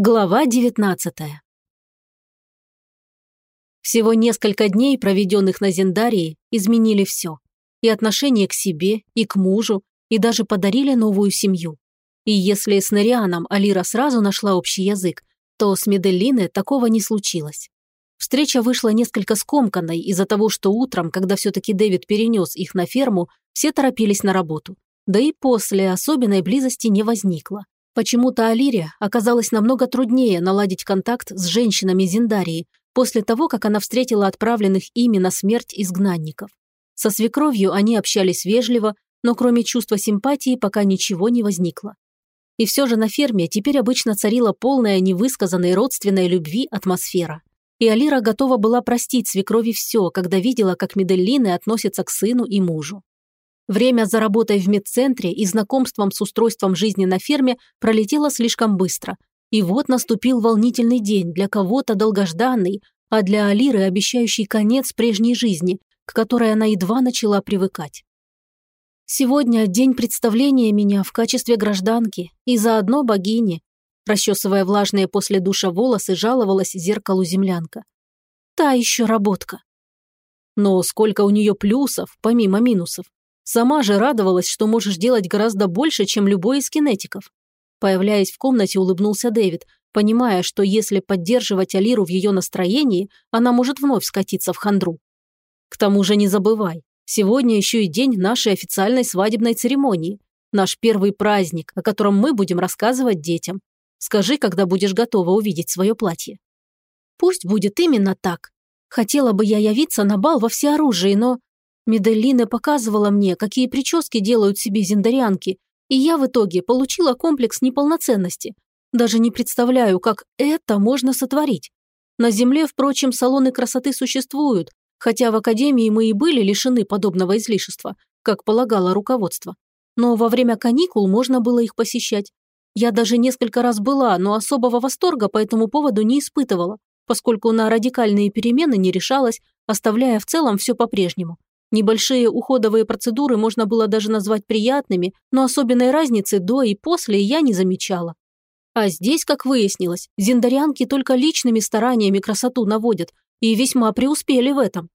Глава 19 Всего несколько дней, проведенных на Зендарии, изменили все. И отношение к себе, и к мужу, и даже подарили новую семью. И если с Нерианом Алира сразу нашла общий язык, то с Меделлиной такого не случилось. Встреча вышла несколько скомканной из-за того, что утром, когда все-таки Дэвид перенес их на ферму, все торопились на работу. Да и после особенной близости не возникло. Почему-то Алире оказалось намного труднее наладить контакт с женщинами Зиндарии после того, как она встретила отправленных ими на смерть изгнанников. Со свекровью они общались вежливо, но кроме чувства симпатии пока ничего не возникло. И все же на ферме теперь обычно царила полная невысказанной родственной любви атмосфера. И Алира готова была простить свекрови все, когда видела, как Меделлины относятся к сыну и мужу. Время за работой в медцентре и знакомством с устройством жизни на ферме пролетело слишком быстро. И вот наступил волнительный день, для кого-то долгожданный, а для Алиры обещающий конец прежней жизни, к которой она едва начала привыкать. «Сегодня день представления меня в качестве гражданки и заодно богини», расчесывая влажные после душа волосы, жаловалась зеркалу землянка. «Та еще работка». Но сколько у нее плюсов, помимо минусов. Сама же радовалась, что можешь делать гораздо больше, чем любой из кинетиков. Появляясь в комнате, улыбнулся Дэвид, понимая, что если поддерживать Алиру в ее настроении, она может вновь скатиться в хандру. К тому же не забывай, сегодня еще и день нашей официальной свадебной церемонии. Наш первый праздник, о котором мы будем рассказывать детям. Скажи, когда будешь готова увидеть свое платье. Пусть будет именно так. Хотела бы я явиться на бал во всеоружии, но Меделлина показывала мне, какие прически делают себе зиндарианки, и я в итоге получила комплекс неполноценности. Даже не представляю, как это можно сотворить. На Земле, впрочем, салоны красоты существуют, хотя в Академии мы и были лишены подобного излишества, как полагало руководство. Но во время каникул можно было их посещать. Я даже несколько раз была, но особого восторга по этому поводу не испытывала, поскольку на радикальные перемены не решалась, оставляя в целом все по-прежнему. Небольшие уходовые процедуры можно было даже назвать приятными, но особенной разницы до и после я не замечала. А здесь, как выяснилось, зиндарянки только личными стараниями красоту наводят и весьма преуспели в этом.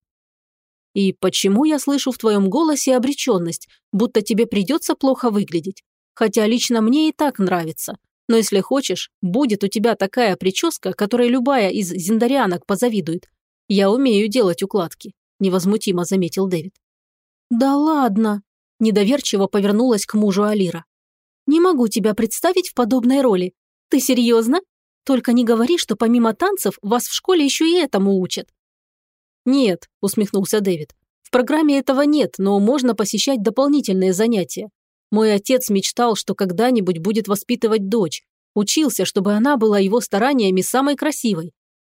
И почему я слышу в твоем голосе обреченность, будто тебе придется плохо выглядеть? Хотя лично мне и так нравится. Но если хочешь, будет у тебя такая прическа, которой любая из зиндарянок позавидует. Я умею делать укладки невозмутимо заметил Дэвид. «Да ладно!» – недоверчиво повернулась к мужу Алира. «Не могу тебя представить в подобной роли. Ты серьезно? Только не говори, что помимо танцев вас в школе еще и этому учат». «Нет», – усмехнулся Дэвид. «В программе этого нет, но можно посещать дополнительные занятия. Мой отец мечтал, что когда-нибудь будет воспитывать дочь. Учился, чтобы она была его стараниями самой красивой.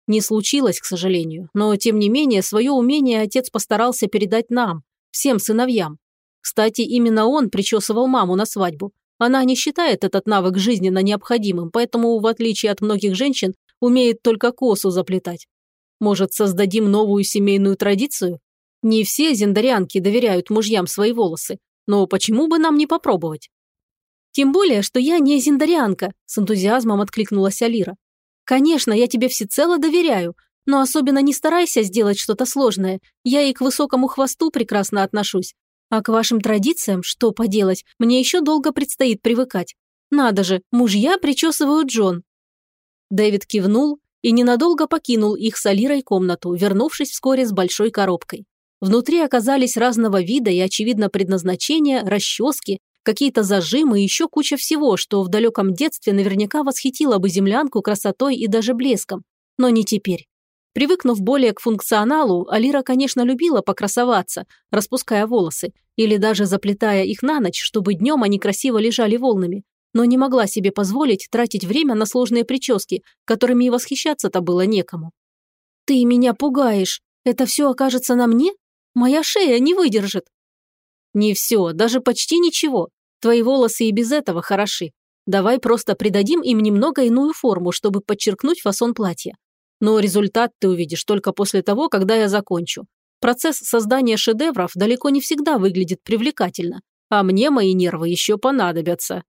Не случилось, к сожалению, но тем не менее свое умение отец постарался передать нам, всем сыновьям. Кстати, именно он причесывал маму на свадьбу. Она не считает этот навык жизненно необходимым, поэтому, в отличие от многих женщин, умеет только косу заплетать. Может, создадим новую семейную традицию? Не все зендарянки доверяют мужьям свои волосы, но почему бы нам не попробовать? Тем более, что я не зендарянка, с энтузиазмом откликнулась Алира. Конечно, я тебе всецело доверяю, но особенно не старайся сделать что-то сложное. Я и к высокому хвосту прекрасно отношусь. А к вашим традициям, что поделать, мне еще долго предстоит привыкать. Надо же, мужья причесывают Джон». Дэвид кивнул и ненадолго покинул их с Алирой комнату, вернувшись вскоре с большой коробкой. Внутри оказались разного вида и, очевидно, предназначения, расчески, какие-то зажимы и еще куча всего, что в далеком детстве наверняка восхитило бы землянку красотой и даже блеском. Но не теперь. Привыкнув более к функционалу, Алира, конечно, любила покрасоваться, распуская волосы, или даже заплетая их на ночь, чтобы днем они красиво лежали волнами, но не могла себе позволить тратить время на сложные прически, которыми и восхищаться-то было некому. «Ты меня пугаешь. Это все окажется на мне? Моя шея не выдержит». «Не все, даже почти ничего. Твои волосы и без этого хороши. Давай просто придадим им немного иную форму, чтобы подчеркнуть фасон платья. Но результат ты увидишь только после того, когда я закончу. Процесс создания шедевров далеко не всегда выглядит привлекательно, а мне мои нервы еще понадобятся.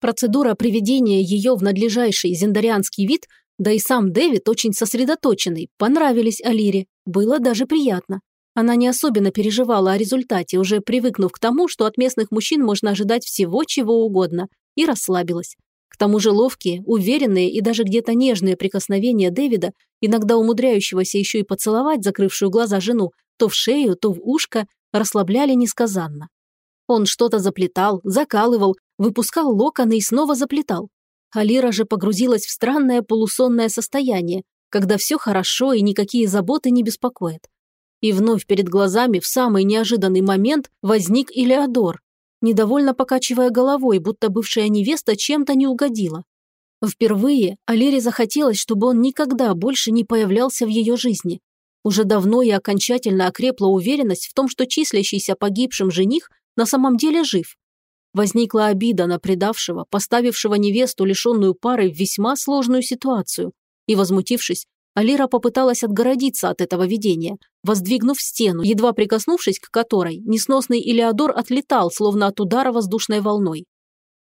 Процедура приведения ее в надлежащий зендарианский вид, да и сам Дэвид очень сосредоточенный, понравились Алире. Было даже приятно. Она не особенно переживала о результате, уже привыкнув к тому, что от местных мужчин можно ожидать всего, чего угодно, и расслабилась. К тому же ловкие, уверенные и даже где-то нежные прикосновения Дэвида, иногда умудряющегося еще и поцеловать закрывшую глаза жену, то в шею, то в ушко, расслабляли несказанно. Он что-то заплетал, закалывал, выпускал локоны и снова заплетал. Алира же погрузилась в странное полусонное состояние, когда все хорошо и никакие заботы не беспокоят. И вновь перед глазами в самый неожиданный момент возник Илеодор, недовольно покачивая головой, будто бывшая невеста чем-то не угодила. Впервые Алире захотелось, чтобы он никогда больше не появлялся в ее жизни. Уже давно и окончательно окрепла уверенность в том, что числящийся погибшим жених на самом деле жив. Возникла обида на предавшего, поставившего невесту, лишенную пары, в весьма сложную ситуацию. И, возмутившись, Алира попыталась отгородиться от этого видения, воздвигнув стену, едва прикоснувшись к которой, несносный Илеодор отлетал, словно от удара воздушной волной.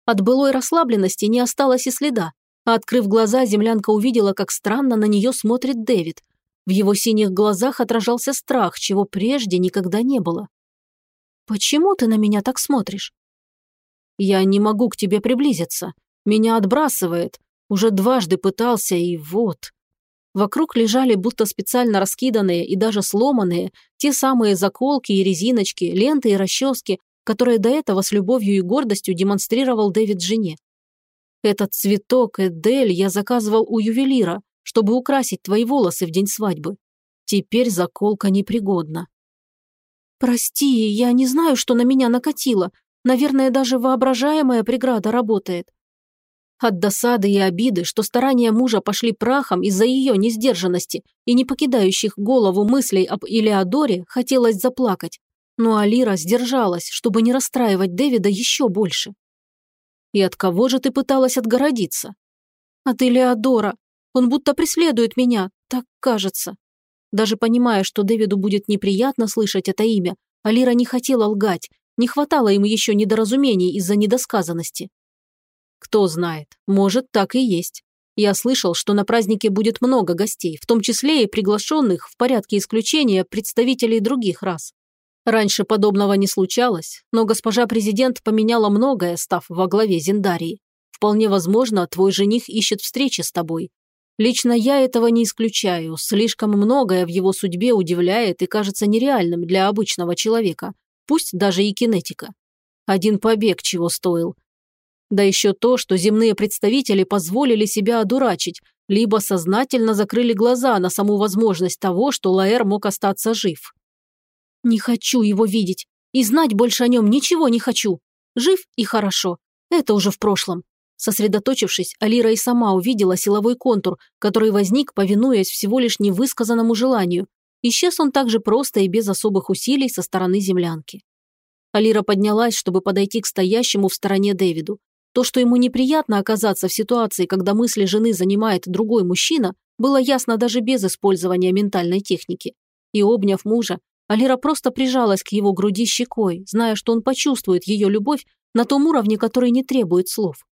От былой расслабленности не осталось и следа, а открыв глаза, землянка увидела, как странно на нее смотрит Дэвид. В его синих глазах отражался страх, чего прежде никогда не было. «Почему ты на меня так смотришь?» «Я не могу к тебе приблизиться. Меня отбрасывает. Уже дважды пытался, и вот...» Вокруг лежали будто специально раскиданные и даже сломанные те самые заколки и резиночки, ленты и расчески, которые до этого с любовью и гордостью демонстрировал Дэвид жене. Этот цветок Эдель я заказывал у ювелира, чтобы украсить твои волосы в день свадьбы. Теперь заколка непригодна. Прости, я не знаю, что на меня накатило. Наверное, даже воображаемая преграда работает. От досады и обиды, что старания мужа пошли прахом из-за ее несдержанности и не покидающих голову мыслей об Илеодоре, хотелось заплакать. Но Алира сдержалась, чтобы не расстраивать Дэвида еще больше. «И от кого же ты пыталась отгородиться?» «От Илеодора. Он будто преследует меня, так кажется». Даже понимая, что Дэвиду будет неприятно слышать это имя, Алира не хотела лгать, не хватало ему еще недоразумений из-за недосказанности. Кто знает, может, так и есть. Я слышал, что на празднике будет много гостей, в том числе и приглашенных в порядке исключения представителей других рас. Раньше подобного не случалось, но госпожа президент поменяла многое, став во главе Зиндарии. Вполне возможно, твой жених ищет встречи с тобой. Лично я этого не исключаю, слишком многое в его судьбе удивляет и кажется нереальным для обычного человека, пусть даже и кинетика. Один побег чего стоил, да еще то, что земные представители позволили себя одурачить, либо сознательно закрыли глаза на саму возможность того, что Лаэр мог остаться жив. «Не хочу его видеть. И знать больше о нем ничего не хочу. Жив и хорошо. Это уже в прошлом». Сосредоточившись, Алира и сама увидела силовой контур, который возник, повинуясь всего лишь невысказанному желанию. Исчез он также просто и без особых усилий со стороны землянки. Алира поднялась, чтобы подойти к стоящему в стороне Дэвиду. То, что ему неприятно оказаться в ситуации, когда мысли жены занимает другой мужчина, было ясно даже без использования ментальной техники. И обняв мужа, Алира просто прижалась к его груди щекой, зная, что он почувствует ее любовь на том уровне, который не требует слов.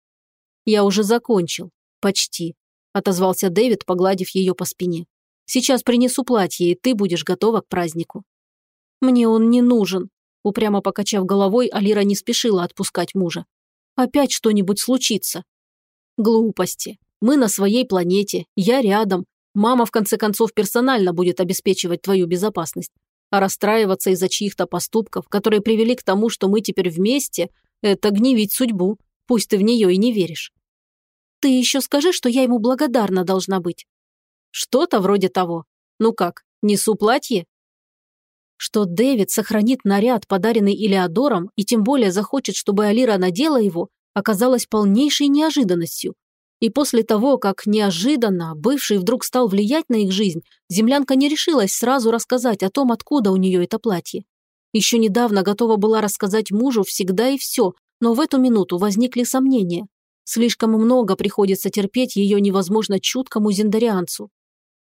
«Я уже закончил. Почти», – отозвался Дэвид, погладив ее по спине. «Сейчас принесу платье, и ты будешь готова к празднику». «Мне он не нужен», – упрямо покачав головой, Алира не спешила отпускать мужа. Опять что-нибудь случится. Глупости. Мы на своей планете, я рядом. Мама, в конце концов, персонально будет обеспечивать твою безопасность. А расстраиваться из-за чьих-то поступков, которые привели к тому, что мы теперь вместе, это гневить судьбу, пусть ты в нее и не веришь. Ты еще скажи, что я ему благодарна должна быть. Что-то вроде того. Ну как, несу платье? Что Дэвид сохранит наряд, подаренный Илеодором, и тем более захочет, чтобы Алира надела его, оказалось полнейшей неожиданностью. И после того, как неожиданно бывший вдруг стал влиять на их жизнь, землянка не решилась сразу рассказать о том, откуда у нее это платье. Еще недавно готова была рассказать мужу всегда и все, но в эту минуту возникли сомнения. Слишком много приходится терпеть ее невозможно чуткому зендарианцу.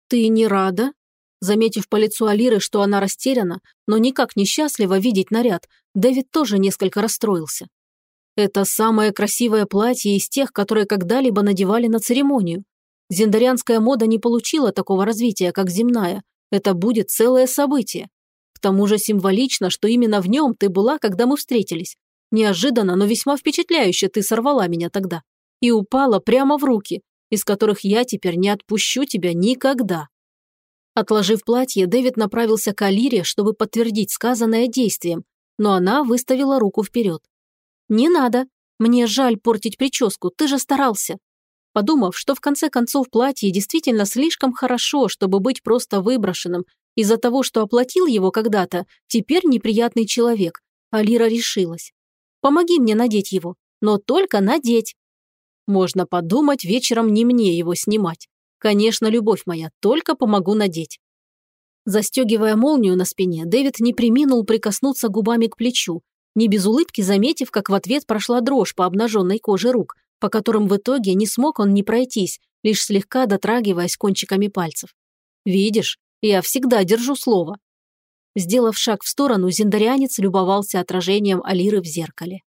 «Ты не рада?» Заметив по лицу Алиры, что она растеряна, но никак не счастлива видеть наряд, Дэвид тоже несколько расстроился. Это самое красивое платье из тех, которые когда-либо надевали на церемонию. Зендарянская мода не получила такого развития, как земная. Это будет целое событие. К тому же символично, что именно в нем ты была, когда мы встретились. Неожиданно, но весьма впечатляюще ты сорвала меня тогда. И упала прямо в руки, из которых я теперь не отпущу тебя никогда. Отложив платье, Дэвид направился к Алире, чтобы подтвердить сказанное действием, но она выставила руку вперед. «Не надо. Мне жаль портить прическу, ты же старался». Подумав, что в конце концов платье действительно слишком хорошо, чтобы быть просто выброшенным, из-за того, что оплатил его когда-то, теперь неприятный человек, Алира решилась. «Помоги мне надеть его, но только надеть». Можно подумать, вечером не мне его снимать. Конечно, любовь моя, только помогу надеть. Застегивая молнию на спине, Дэвид не приминул прикоснуться губами к плечу, не без улыбки заметив, как в ответ прошла дрожь по обнаженной коже рук, по которым в итоге не смог он не пройтись, лишь слегка дотрагиваясь кончиками пальцев. «Видишь, я всегда держу слово». Сделав шаг в сторону, зендарианец любовался отражением Алиры в зеркале.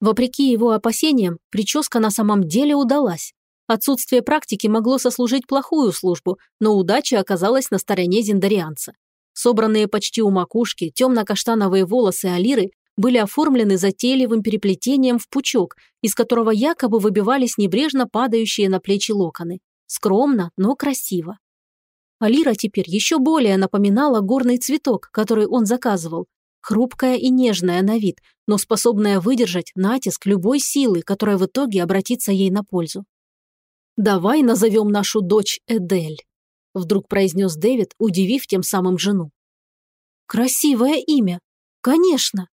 Вопреки его опасениям, прическа на самом деле удалась. Отсутствие практики могло сослужить плохую службу, но удача оказалась на стороне зендарианца. Собранные почти у макушки темно-каштановые волосы Алиры были оформлены затейливым переплетением в пучок, из которого якобы выбивались небрежно падающие на плечи локоны. Скромно, но красиво. Алира теперь еще более напоминала горный цветок, который он заказывал. Хрупкая и нежная на вид, но способная выдержать натиск любой силы, которая в итоге обратится ей на пользу. «Давай назовем нашу дочь Эдель», – вдруг произнес Дэвид, удивив тем самым жену. «Красивое имя. Конечно».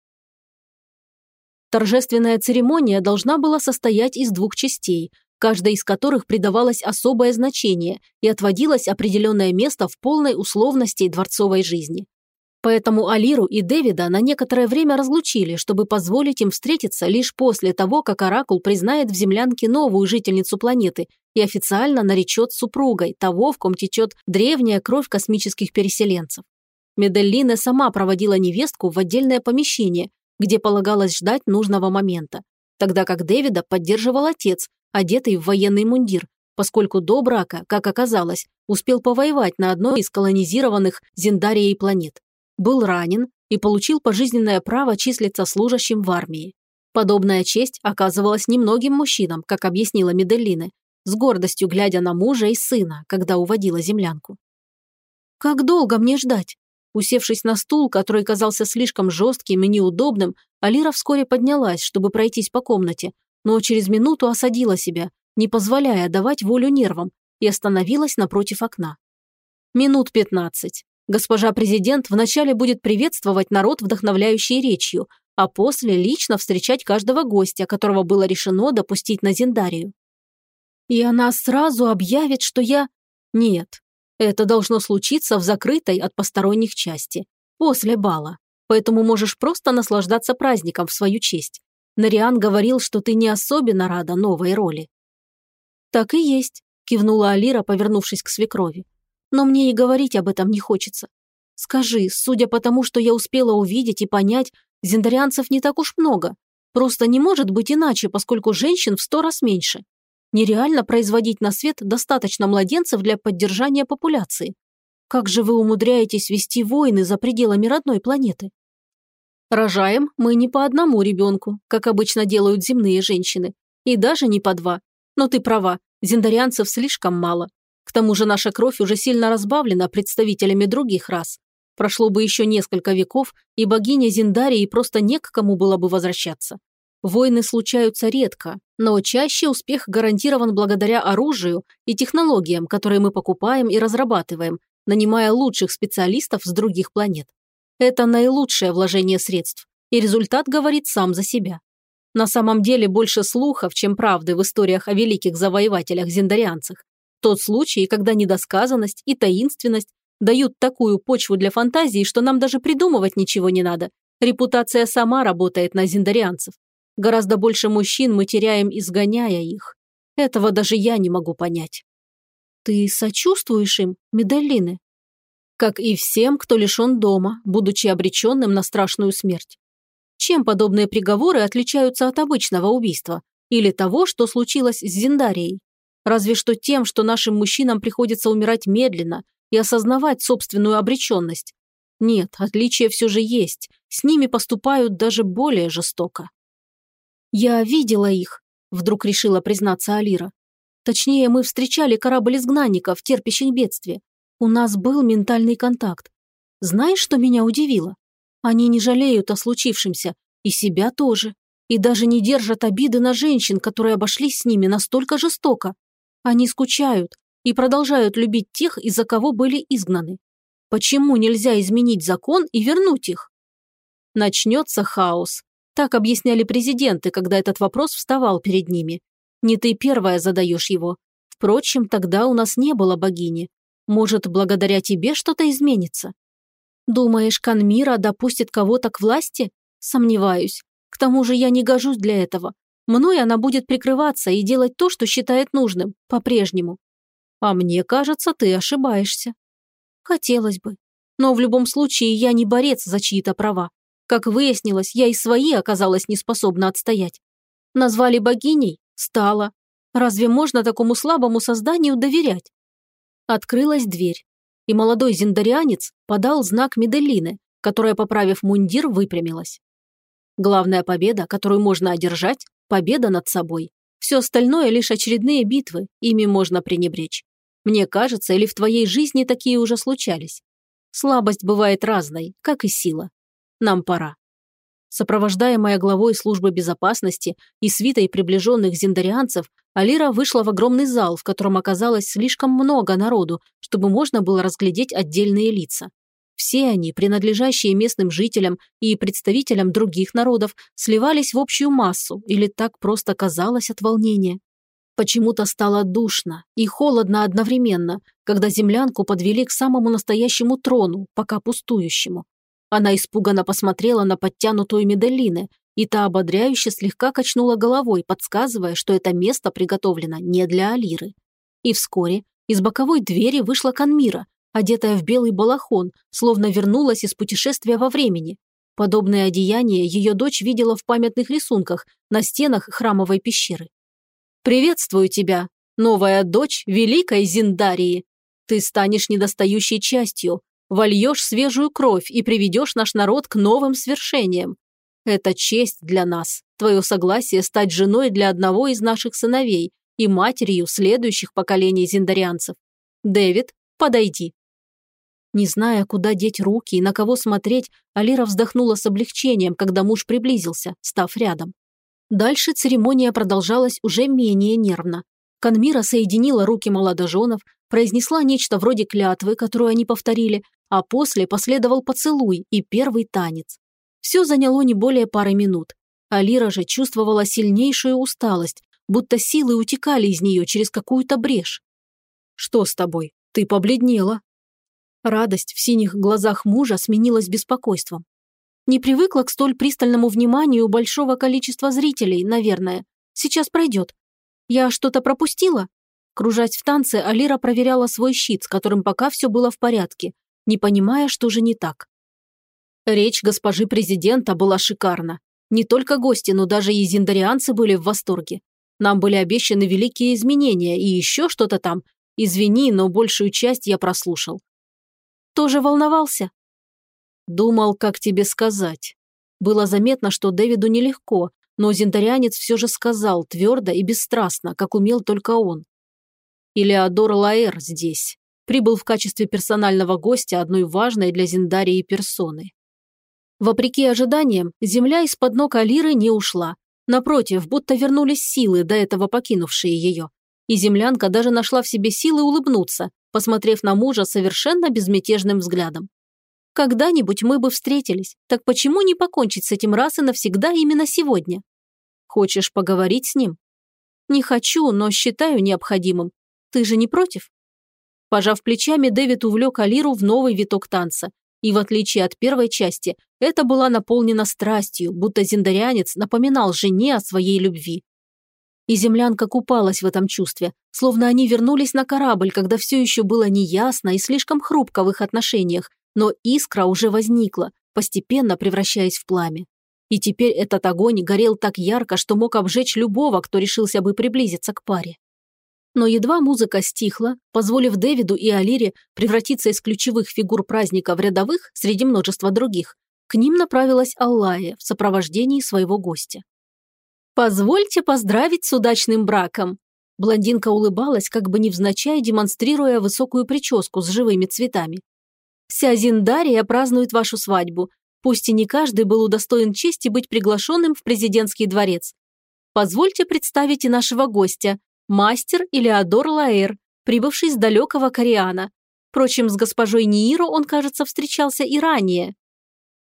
Торжественная церемония должна была состоять из двух частей, каждой из которых придавалось особое значение и отводилось определенное место в полной условности дворцовой жизни. Поэтому Алиру и Дэвида на некоторое время разлучили, чтобы позволить им встретиться лишь после того, как Оракул признает в землянке новую жительницу планеты и официально наречет супругой того, в ком течет древняя кровь космических переселенцев. Меделлина сама проводила невестку в отдельное помещение, где полагалось ждать нужного момента, тогда как Дэвида поддерживал отец, одетый в военный мундир, поскольку до брака, как оказалось, успел повоевать на одной из колонизированных Зендарией планет был ранен и получил пожизненное право числиться служащим в армии. Подобная честь оказывалась немногим мужчинам, как объяснила Меделлины, с гордостью глядя на мужа и сына, когда уводила землянку. «Как долго мне ждать?» Усевшись на стул, который казался слишком жестким и неудобным, Алира вскоре поднялась, чтобы пройтись по комнате, но через минуту осадила себя, не позволяя давать волю нервам, и остановилась напротив окна. Минут пятнадцать. Госпожа президент вначале будет приветствовать народ вдохновляющей речью, а после лично встречать каждого гостя, которого было решено допустить на Зендарию. И она сразу объявит, что я... Нет, это должно случиться в закрытой от посторонних части, после бала. Поэтому можешь просто наслаждаться праздником в свою честь. Нариан говорил, что ты не особенно рада новой роли. Так и есть, кивнула Алира, повернувшись к свекрови но мне и говорить об этом не хочется. Скажи, судя по тому, что я успела увидеть и понять, зендарианцев не так уж много. Просто не может быть иначе, поскольку женщин в сто раз меньше. Нереально производить на свет достаточно младенцев для поддержания популяции. Как же вы умудряетесь вести войны за пределами родной планеты? Рожаем мы не по одному ребенку, как обычно делают земные женщины, и даже не по два. Но ты права, зендарианцев слишком мало. К тому же наша кровь уже сильно разбавлена представителями других рас. Прошло бы еще несколько веков, и богиня Зиндарии просто не к кому было бы возвращаться. Войны случаются редко, но чаще успех гарантирован благодаря оружию и технологиям, которые мы покупаем и разрабатываем, нанимая лучших специалистов с других планет. Это наилучшее вложение средств, и результат говорит сам за себя. На самом деле больше слухов, чем правды в историях о великих завоевателях-зендарианцах. Тот случай, когда недосказанность и таинственность дают такую почву для фантазии, что нам даже придумывать ничего не надо. Репутация сама работает на зиндарианцев. Гораздо больше мужчин мы теряем, изгоняя их. Этого даже я не могу понять. Ты сочувствуешь им, медалины? Как и всем, кто лишен дома, будучи обреченным на страшную смерть. Чем подобные приговоры отличаются от обычного убийства? Или того, что случилось с Зиндарией? Разве что тем, что нашим мужчинам приходится умирать медленно и осознавать собственную обреченность. Нет, отличия все же есть. С ними поступают даже более жестоко. «Я видела их», – вдруг решила признаться Алира. «Точнее, мы встречали корабль изгнанников, терпящих бедствие. У нас был ментальный контакт. Знаешь, что меня удивило? Они не жалеют о случившемся, и себя тоже, и даже не держат обиды на женщин, которые обошлись с ними настолько жестоко. Они скучают и продолжают любить тех, из-за кого были изгнаны. Почему нельзя изменить закон и вернуть их? Начнется хаос, так объясняли президенты, когда этот вопрос вставал перед ними. Не ты первая задаешь его. Впрочем, тогда у нас не было богини. Может, благодаря тебе что-то изменится? Думаешь, Канмира допустит кого-то к власти? Сомневаюсь. К тому же я не гожусь для этого. Мной она будет прикрываться и делать то, что считает нужным, по-прежнему. А мне кажется, ты ошибаешься. Хотелось бы. Но в любом случае я не борец за чьи-то права. Как выяснилось, я и свои оказалась неспособна отстоять. Назвали богиней? Стала. Разве можно такому слабому созданию доверять? Открылась дверь, и молодой зиндарианец подал знак Меделлины, которая, поправив мундир, выпрямилась. Главная победа, которую можно одержать – победа над собой. Все остальное – лишь очередные битвы, ими можно пренебречь. Мне кажется, или в твоей жизни такие уже случались. Слабость бывает разной, как и сила. Нам пора. Сопровождаемая главой службы безопасности и свитой приближенных зиндарианцев, Алира вышла в огромный зал, в котором оказалось слишком много народу, чтобы можно было разглядеть отдельные лица. Все они, принадлежащие местным жителям и представителям других народов, сливались в общую массу, или так просто казалось от волнения. Почему-то стало душно и холодно одновременно, когда землянку подвели к самому настоящему трону, пока пустующему. Она испуганно посмотрела на подтянутую Меделлины, и та ободряюще слегка качнула головой, подсказывая, что это место приготовлено не для Алиры. И вскоре из боковой двери вышла Канмира, одетая в белый балахон, словно вернулась из путешествия во времени. Подобное одеяние ее дочь видела в памятных рисунках на стенах храмовой пещеры. «Приветствую тебя, новая дочь Великой Зиндарии. Ты станешь недостающей частью, вольешь свежую кровь и приведешь наш народ к новым свершениям. Это честь для нас, твое согласие стать женой для одного из наших сыновей и матерью следующих поколений зиндарианцев. Дэвид, подойди». Не зная, куда деть руки и на кого смотреть, Алира вздохнула с облегчением, когда муж приблизился, став рядом. Дальше церемония продолжалась уже менее нервно. Канмира соединила руки молодоженов, произнесла нечто вроде клятвы, которую они повторили, а после последовал поцелуй и первый танец. Все заняло не более пары минут. Алира же чувствовала сильнейшую усталость, будто силы утекали из нее через какую-то брешь. «Что с тобой? Ты побледнела». Радость в синих глазах мужа сменилась беспокойством. Не привыкла к столь пристальному вниманию большого количества зрителей, наверное. Сейчас пройдет. Я что-то пропустила? Кружась в танце, Алира проверяла свой щит, с которым пока все было в порядке, не понимая, что же не так. Речь госпожи президента была шикарна. Не только гости, но даже и зиндарианцы были в восторге. Нам были обещаны великие изменения и еще что-то там. Извини, но большую часть я прослушал. Тоже волновался? Думал, как тебе сказать. Было заметно, что Дэвиду нелегко, но зиндарианец все же сказал твердо и бесстрастно, как умел только он. Илеодор Лаэр здесь прибыл в качестве персонального гостя одной важной для Зиндарии персоны. Вопреки ожиданиям, земля из-под ног Алиры не ушла. Напротив, будто вернулись силы, до этого покинувшие ее. И землянка даже нашла в себе силы улыбнуться, посмотрев на мужа совершенно безмятежным взглядом. Когда-нибудь мы бы встретились, так почему не покончить с этим раз и навсегда именно сегодня? Хочешь поговорить с ним? Не хочу, но считаю необходимым. Ты же не против? Пожав плечами, Дэвид увлек Алиру в новый виток танца. И в отличие от первой части, это была наполнена страстью, будто зиндарянец напоминал жене о своей любви. И землянка купалась в этом чувстве, словно они вернулись на корабль, когда все еще было неясно и слишком хрупко в их отношениях, но искра уже возникла, постепенно превращаясь в пламя. И теперь этот огонь горел так ярко, что мог обжечь любого, кто решился бы приблизиться к паре. Но едва музыка стихла, позволив Дэвиду и Алире превратиться из ключевых фигур праздника в рядовых среди множества других, к ним направилась Аллая в сопровождении своего гостя. «Позвольте поздравить с удачным браком!» Блондинка улыбалась, как бы невзначай демонстрируя высокую прическу с живыми цветами. «Вся Зиндария празднует вашу свадьбу, пусть и не каждый был удостоен чести быть приглашенным в президентский дворец. Позвольте представить и нашего гостя, мастер Илеодор Лаэр, прибывший с далекого Кориана. Впрочем, с госпожой Нииро он, кажется, встречался и ранее.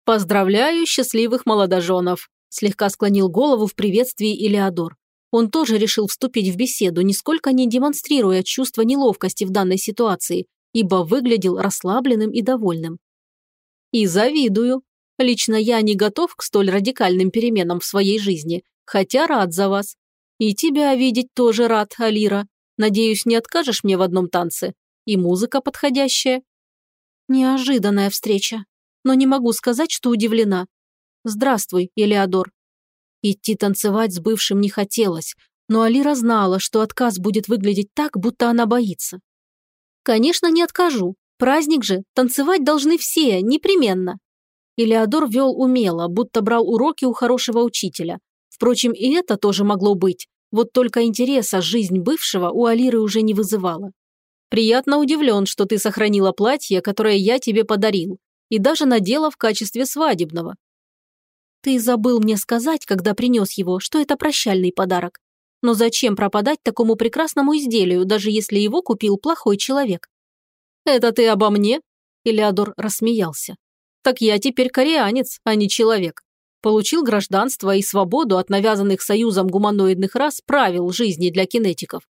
«Поздравляю счастливых молодоженов», – слегка склонил голову в приветствии Илеодор. Он тоже решил вступить в беседу, нисколько не демонстрируя чувство неловкости в данной ситуации, ибо выглядел расслабленным и довольным. «И завидую. Лично я не готов к столь радикальным переменам в своей жизни, хотя рад за вас. «И тебя видеть тоже рад, Алира. Надеюсь, не откажешь мне в одном танце? И музыка подходящая?» Неожиданная встреча. Но не могу сказать, что удивлена. «Здравствуй, Элеодор». Идти танцевать с бывшим не хотелось, но Алира знала, что отказ будет выглядеть так, будто она боится. «Конечно, не откажу. Праздник же, танцевать должны все, непременно». Элеодор вел умело, будто брал уроки у хорошего учителя. Впрочем, и это тоже могло быть. Вот только интереса жизнь бывшего у Алиры уже не вызывала. Приятно удивлен, что ты сохранила платье, которое я тебе подарил, и даже надела в качестве свадебного. Ты забыл мне сказать, когда принес его, что это прощальный подарок. Но зачем пропадать такому прекрасному изделию, даже если его купил плохой человек? Это ты обо мне? Элеодор рассмеялся. Так я теперь кореанец, а не человек получил гражданство и свободу от навязанных союзом гуманоидных рас правил жизни для кинетиков.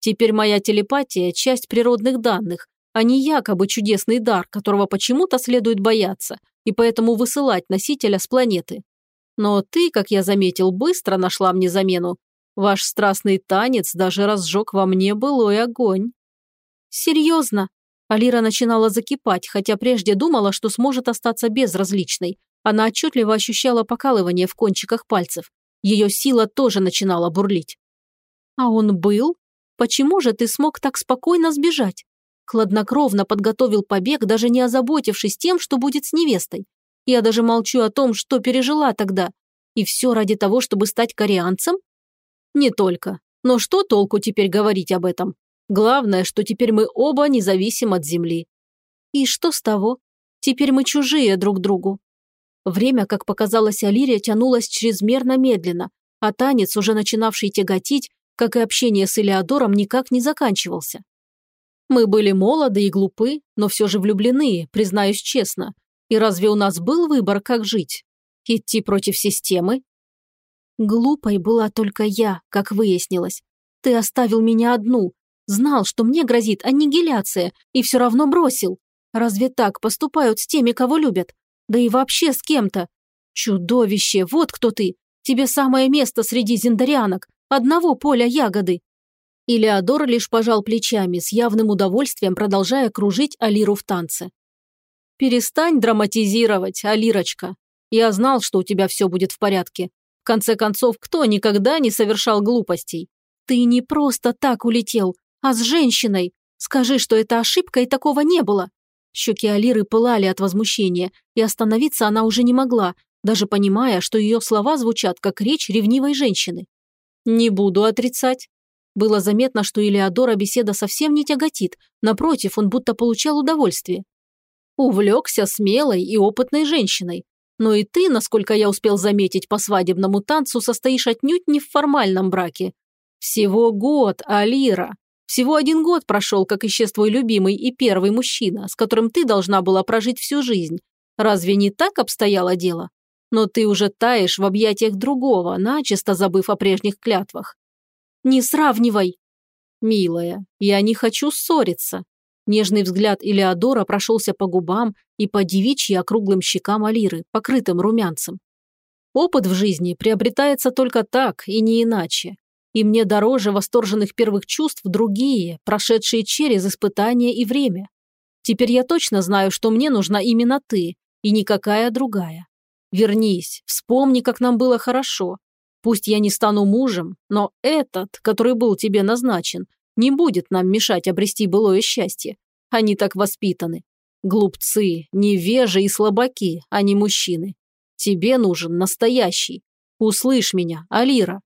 Теперь моя телепатия – часть природных данных, а не якобы чудесный дар, которого почему-то следует бояться, и поэтому высылать носителя с планеты. Но ты, как я заметил, быстро нашла мне замену. Ваш страстный танец даже разжег во мне былой огонь. Серьезно? Алира начинала закипать, хотя прежде думала, что сможет остаться безразличной, она отчетливо ощущала покалывание в кончиках пальцев. Ее сила тоже начинала бурлить. «А он был? Почему же ты смог так спокойно сбежать?» Хладнокровно подготовил побег, даже не озаботившись тем, что будет с невестой. Я даже молчу о том, что пережила тогда. И все ради того, чтобы стать кореанцем? Не только. Но что толку теперь говорить об этом? Главное, что теперь мы оба независим от земли. И что с того? Теперь мы чужие друг другу. Время, как показалось Алире, тянулось чрезмерно медленно, а танец, уже начинавший тяготить, как и общение с Элеодором, никак не заканчивался. Мы были молоды и глупы, но все же влюблены, признаюсь честно. И разве у нас был выбор, как жить? Идти против системы? Глупой была только я, как выяснилось. Ты оставил меня одну, знал, что мне грозит аннигиляция, и все равно бросил. Разве так поступают с теми, кого любят? Да и вообще с кем-то. Чудовище, вот кто ты. Тебе самое место среди зиндарианок. Одного поля ягоды. Илеодор лишь пожал плечами, с явным удовольствием продолжая кружить Алиру в танце. «Перестань драматизировать, Алирочка. Я знал, что у тебя все будет в порядке. В конце концов, кто никогда не совершал глупостей? Ты не просто так улетел, а с женщиной. Скажи, что это ошибка и такого не было. Щеки Алиры пылали от возмущения, и остановиться она уже не могла, даже понимая, что ее слова звучат как речь ревнивой женщины. «Не буду отрицать». Было заметно, что Илеодора беседа совсем не тяготит, напротив, он будто получал удовольствие. Увлекся смелой и опытной женщиной. Но и ты, насколько я успел заметить по свадебному танцу, состоишь отнюдь не в формальном браке. Всего год, Алира. Всего один год прошел, как исчез твой любимый и первый мужчина, с которым ты должна была прожить всю жизнь. Разве не так обстояло дело? Но ты уже таешь в объятиях другого, начисто забыв о прежних клятвах. Не сравнивай. Милая, я не хочу ссориться. Нежный взгляд Илеодора прошелся по губам и по девичьи округлым щекам Алиры, покрытым румянцем. Опыт в жизни приобретается только так и не иначе. И мне дороже восторженных первых чувств другие, прошедшие через испытания и время. Теперь я точно знаю, что мне нужна именно ты, и никакая другая. Вернись, вспомни, как нам было хорошо. Пусть я не стану мужем, но этот, который был тебе назначен, не будет нам мешать обрести былое счастье. Они так воспитаны. Глупцы, невежи и слабаки, а не мужчины. Тебе нужен настоящий. Услышь меня, Алира.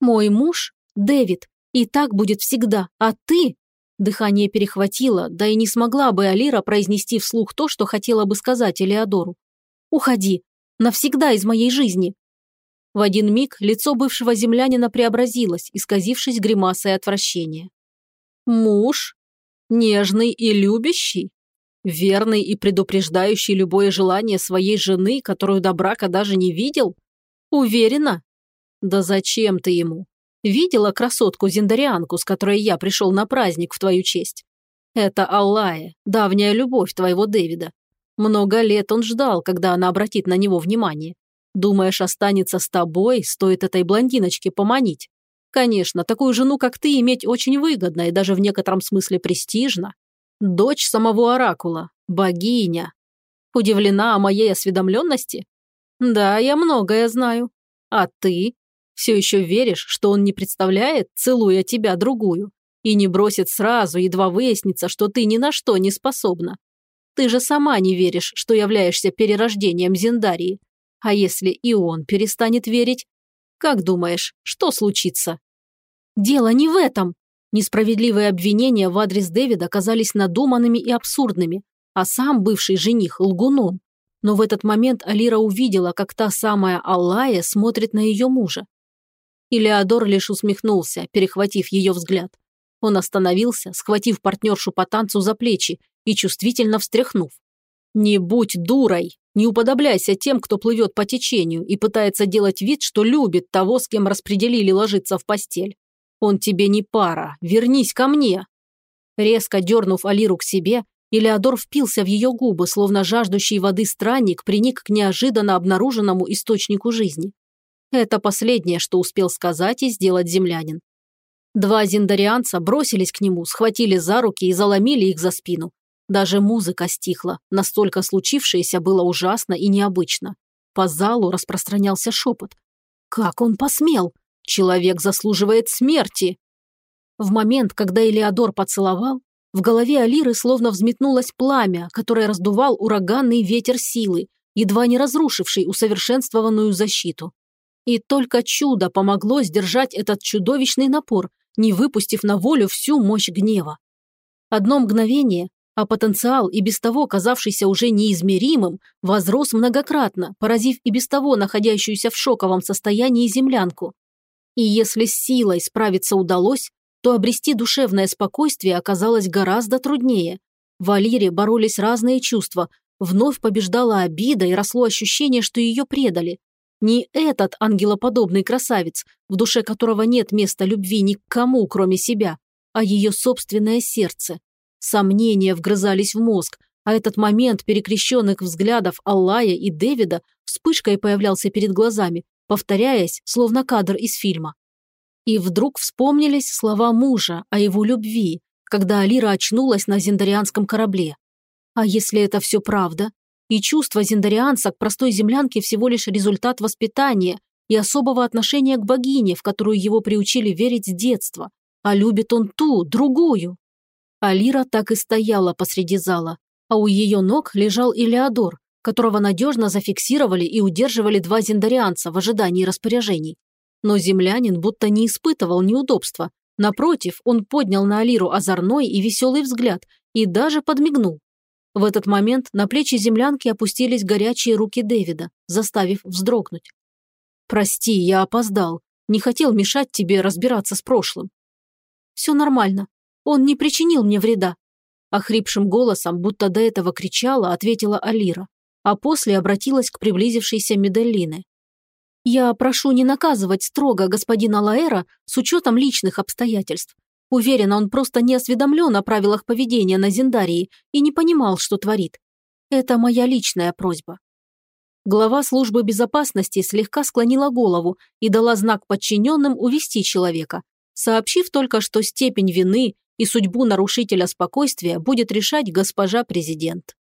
Мой муж – Дэвид, и так будет всегда, а ты Дыхание перехватило, да и не смогла бы Алира произнести вслух то, что хотела бы сказать Элеодору. «Уходи! Навсегда из моей жизни!» В один миг лицо бывшего землянина преобразилось, исказившись гримасой отвращения. «Муж? Нежный и любящий? Верный и предупреждающий любое желание своей жены, которую до брака даже не видел? Уверена? Да зачем ты ему? Видела красотку-зиндарианку, с которой я пришел на праздник в твою честь? Это Аллая, давняя любовь твоего Дэвида. Много лет он ждал, когда она обратит на него внимание. Думаешь, останется с тобой, стоит этой блондиночке поманить? Конечно, такую жену, как ты, иметь очень выгодно и даже в некотором смысле престижно. Дочь самого Оракула, богиня. Удивлена о моей осведомленности? Да, я многое знаю. А ты? Все еще веришь, что он не представляет, целуя тебя другую, и не бросит сразу, едва выяснится, что ты ни на что не способна. Ты же сама не веришь, что являешься перерождением Зендарии. А если и он перестанет верить? Как думаешь, что случится? Дело не в этом. Несправедливые обвинения в адрес Дэвида казались надуманными и абсурдными, а сам бывший жених – лгуном. Но в этот момент Алира увидела, как та самая Аллая смотрит на ее мужа. И Леодор лишь усмехнулся, перехватив ее взгляд. Он остановился, схватив партнершу по танцу за плечи и чувствительно встряхнув. «Не будь дурой! Не уподобляйся тем, кто плывет по течению и пытается делать вид, что любит того, с кем распределили ложиться в постель. Он тебе не пара, вернись ко мне!» Резко дернув Алиру к себе, Илеодор впился в ее губы, словно жаждущий воды странник приник к неожиданно обнаруженному источнику жизни. Это последнее, что успел сказать и сделать землянин. Два зиндарианца бросились к нему, схватили за руки и заломили их за спину. Даже музыка стихла, настолько случившееся было ужасно и необычно. По залу распространялся шепот. «Как он посмел? Человек заслуживает смерти!» В момент, когда Элеодор поцеловал, в голове Алиры словно взметнулось пламя, которое раздувал ураганный ветер силы, едва не разрушивший усовершенствованную защиту. И только чудо помогло сдержать этот чудовищный напор, не выпустив на волю всю мощь гнева. Одно мгновение, а потенциал, и без того казавшийся уже неизмеримым, возрос многократно, поразив и без того находящуюся в шоковом состоянии землянку. И если с силой справиться удалось, то обрести душевное спокойствие оказалось гораздо труднее. В Алире боролись разные чувства, вновь побеждала обида и росло ощущение, что ее предали. Не этот ангелоподобный красавец, в душе которого нет места любви ни к кому, кроме себя, а ее собственное сердце. Сомнения вгрызались в мозг, а этот момент перекрещенных взглядов Аллая и Дэвида вспышкой появлялся перед глазами, повторяясь, словно кадр из фильма. И вдруг вспомнились слова мужа о его любви, когда Алира очнулась на зендарианском корабле. А если это все правда, и чувство зиндарианца к простой землянке всего лишь результат воспитания и особого отношения к богине, в которую его приучили верить с детства. А любит он ту, другую. Алира так и стояла посреди зала, а у ее ног лежал Илеодор, которого надежно зафиксировали и удерживали два зиндарианца в ожидании распоряжений. Но землянин будто не испытывал неудобства. Напротив, он поднял на Алиру озорной и веселый взгляд и даже подмигнул. В этот момент на плечи землянки опустились горячие руки Дэвида, заставив вздрогнуть. «Прости, я опоздал. Не хотел мешать тебе разбираться с прошлым». «Все нормально. Он не причинил мне вреда». Охрипшим голосом, будто до этого кричала, ответила Алира, а после обратилась к приблизившейся Меделлине. «Я прошу не наказывать строго господина Лаэра с учетом личных обстоятельств. Уверена, он просто не осведомлен о правилах поведения на Зендарии и не понимал, что творит. Это моя личная просьба. Глава службы безопасности слегка склонила голову и дала знак подчиненным увести человека, сообщив только, что степень вины и судьбу нарушителя спокойствия будет решать госпожа президент.